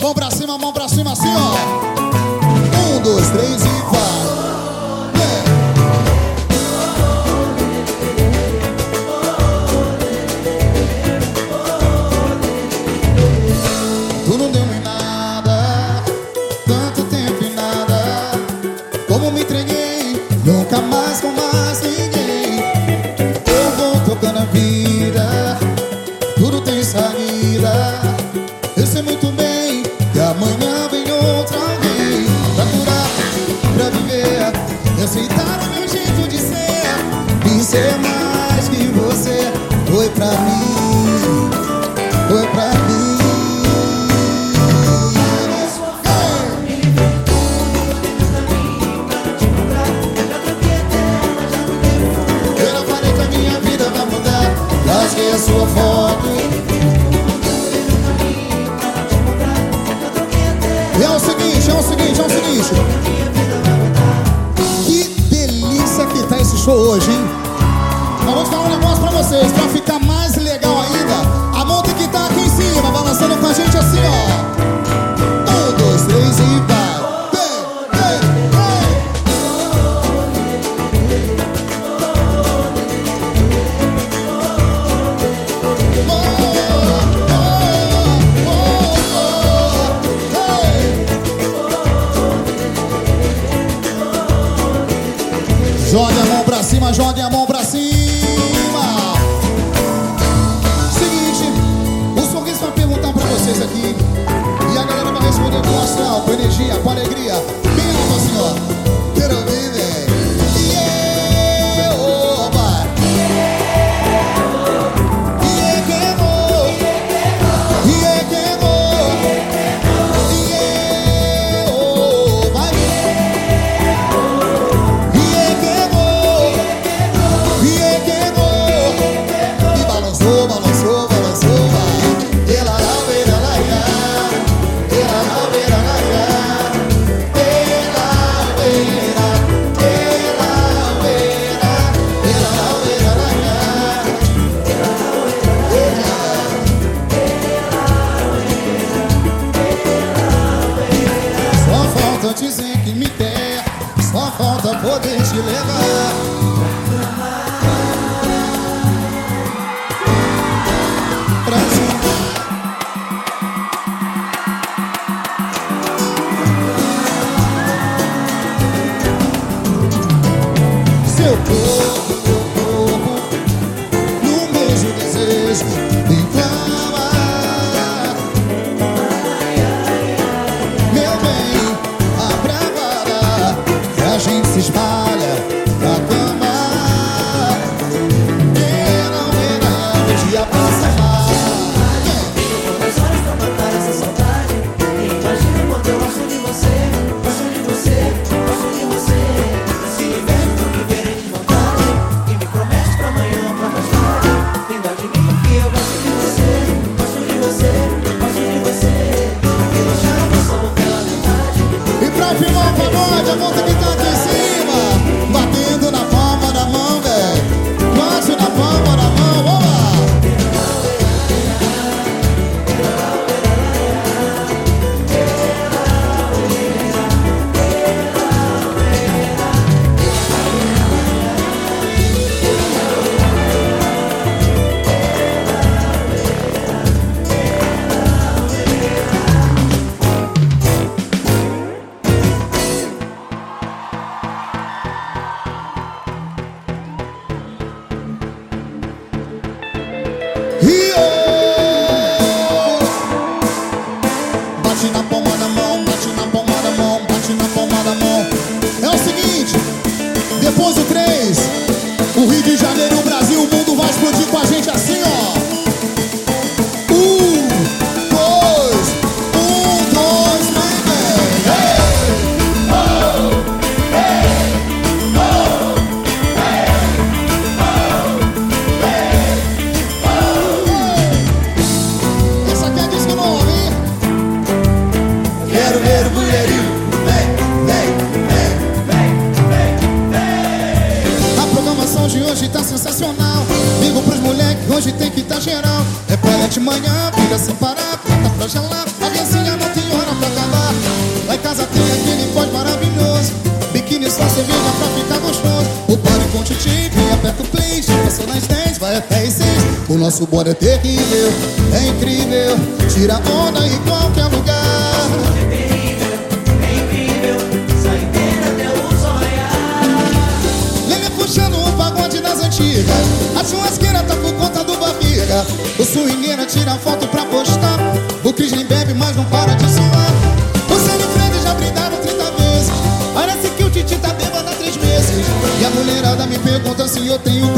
Mão pra cima, mão pra cima, assim ó. Um, dois, três e vai. viver. E tá o meu jeito de ser E ser mais que você. Foi pra mim Foi pra mim. Eu não falei que a minha vida vai mudar. Lasquei a sua foto. É o seguinte, é o seguinte, é o seguinte. show hoje, hein? Mas vou falar um negócio pra vocês, pra ficar mais legal ainda, a mão tem que estar tá aqui em cima, balançando com a gente assim, ó. Um, dois, três e vai. Joga a né? mão vibração, energia, pode aí. dizer que me quer, só falta poder te levar. Pra. Seu corpo, meu corpo, no mesmo desejo. Музыка, музыка. sensacional. Digo pros moleque, hoje tem que tá geral. É de manhã, fica sem parar, tá pra gelar. A dancinha não tem hora pra acabar. Lá em casa tem aquele pós maravilhoso. Biquíni só servida pra ficar gostoso. O pare com o titi, vem aperta o play, já passou nas 10, vai até as 6. O nosso bode é terrível, é incrível. Tira onda e qualquer lugar. O swingueira tira foto pra postar. O Cris nem bebe, mas não para de suar. O Sérgio e Fred já brindaram 30 vezes. Parece que o Titi tá bêbado há três meses. E a mulherada me pergunta se eu tenho